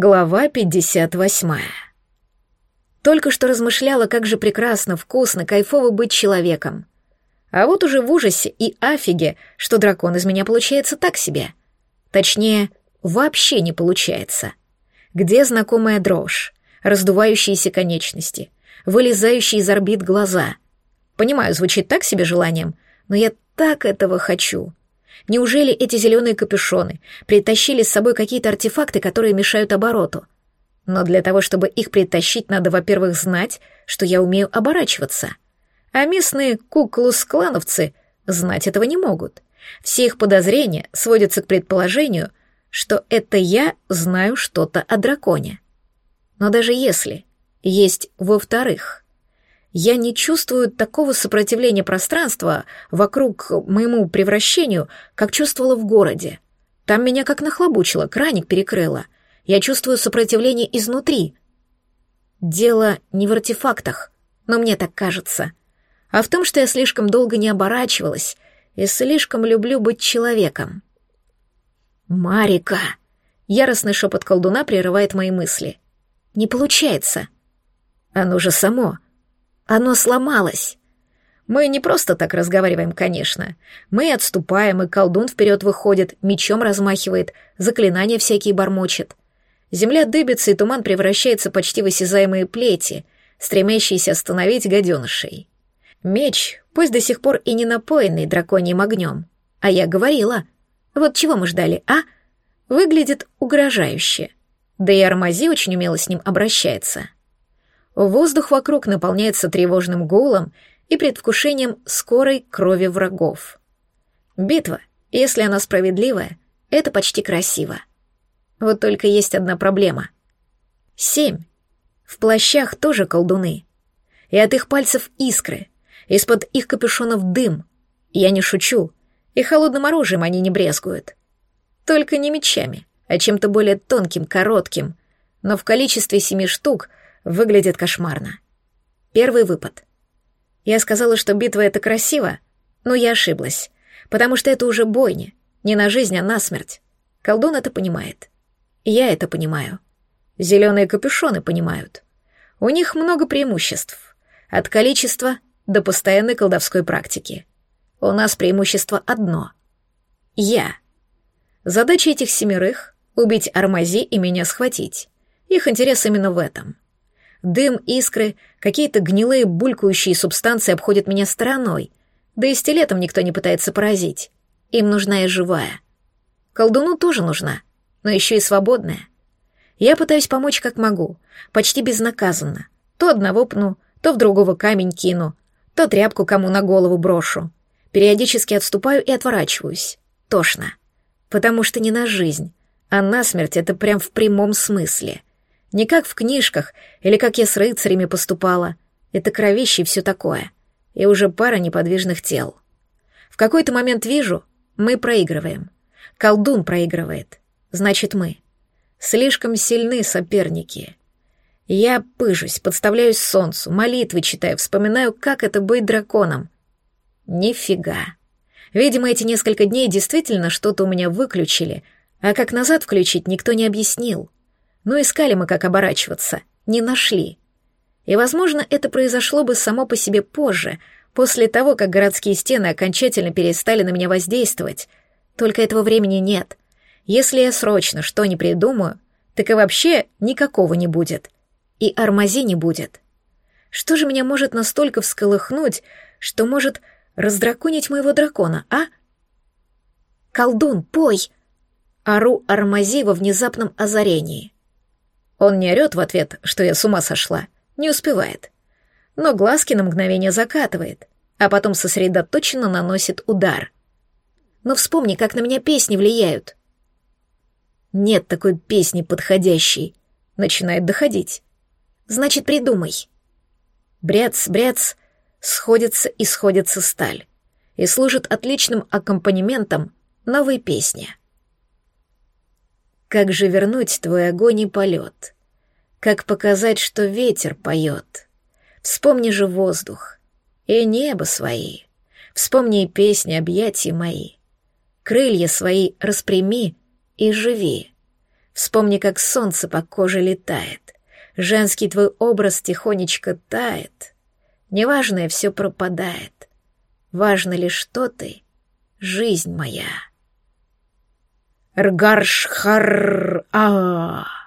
Глава 58. Только что размышляла, как же прекрасно, вкусно, кайфово быть человеком. А вот уже в ужасе и афиге, что дракон из меня получается так себе. Точнее, вообще не получается. Где знакомая дрожь, раздувающиеся конечности, вылезающие из орбит глаза. Понимаю, звучит так себе желанием, но я так этого хочу. Неужели эти зеленые капюшоны притащили с собой какие-то артефакты, которые мешают обороту? Но для того, чтобы их притащить, надо, во-первых, знать, что я умею оборачиваться. А местные куклус-клановцы знать этого не могут. Все их подозрения сводятся к предположению, что это я знаю что-то о драконе. Но даже если есть во-вторых, я не чувствую такого сопротивления пространства вокруг моему превращению, как чувствовала в городе. Там меня как нахлобучило, краник перекрыло. Я чувствую сопротивление изнутри. Дело не в артефактах, но мне так кажется, а в том, что я слишком долго не оборачивалась и слишком люблю быть человеком. «Марика!» — яростный шепот колдуна прерывает мои мысли. «Не получается. Оно же само!» Оно сломалось. Мы не просто так разговариваем, конечно. Мы отступаем, и колдун вперед выходит, мечом размахивает, заклинания всякие бормочет. Земля дыбится, и туман превращается почти в осязаемые плети, стремящиеся остановить гаденышей. Меч, пусть до сих пор и не напоенный драконьим огнем. А я говорила. Вот чего мы ждали, а? Выглядит угрожающе. Да и Армази очень умело с ним обращается. Воздух вокруг наполняется тревожным гулом и предвкушением скорой крови врагов. Битва, если она справедливая, это почти красиво. Вот только есть одна проблема. Семь. В плащах тоже колдуны. И от их пальцев искры, из-под их капюшонов дым. Я не шучу, и холодным оружием они не брезгуют. Только не мечами, а чем-то более тонким, коротким, но в количестве семи штук выглядит кошмарно. Первый выпад. Я сказала, что битва — это красиво, но я ошиблась, потому что это уже бойня, не на жизнь, а на смерть. Колдун это понимает. Я это понимаю. Зеленые капюшоны понимают. У них много преимуществ. От количества до постоянной колдовской практики. У нас преимущество одно. Я. Задача этих семерых — убить Армази и меня схватить. Их интерес именно в этом — Дым, искры, какие-то гнилые булькающие субстанции обходят меня стороной. Да и стилетом никто не пытается поразить. Им нужна я живая. Колдуну тоже нужна, но еще и свободная. Я пытаюсь помочь как могу, почти безнаказанно. То одного пну, то в другого камень кину, то тряпку кому на голову брошу. Периодически отступаю и отворачиваюсь. Тошно. Потому что не на жизнь, а на смерть это прям в прямом смысле — не как в книжках или как я с рыцарями поступала. Это кровище и все такое. И уже пара неподвижных тел. В какой-то момент вижу, мы проигрываем. Колдун проигрывает. Значит, мы. Слишком сильны соперники. Я пыжусь, подставляюсь солнцу, молитвы читаю, вспоминаю, как это быть драконом. Нифига. Видимо, эти несколько дней действительно что-то у меня выключили, а как назад включить, никто не объяснил. Но искали мы, как оборачиваться, не нашли. И, возможно, это произошло бы само по себе позже, после того, как городские стены окончательно перестали на меня воздействовать. Только этого времени нет. Если я срочно что не придумаю, так и вообще никакого не будет. И армази не будет. Что же меня может настолько всколыхнуть, что может раздраконить моего дракона, а? «Колдун, пой!» Ору Армази во внезапном озарении. Он не орет в ответ, что я с ума сошла, не успевает. Но глазки на мгновение закатывает, а потом сосредоточенно наносит удар. Но вспомни, как на меня песни влияют. Нет такой песни подходящей. Начинает доходить. Значит, придумай. Бряц, бряц, сходится и сходится сталь. И служит отличным аккомпанементом новой песни. Как же вернуть твой огонь и полет? Как показать, что ветер поет? Вспомни же воздух и небо свои. Вспомни и песни, объятия мои. Крылья свои распрями и живи. Вспомни, как солнце по коже летает. Женский твой образ тихонечко тает. Неважное все пропадает. Важно лишь что ты, жизнь моя. Ргаршхар а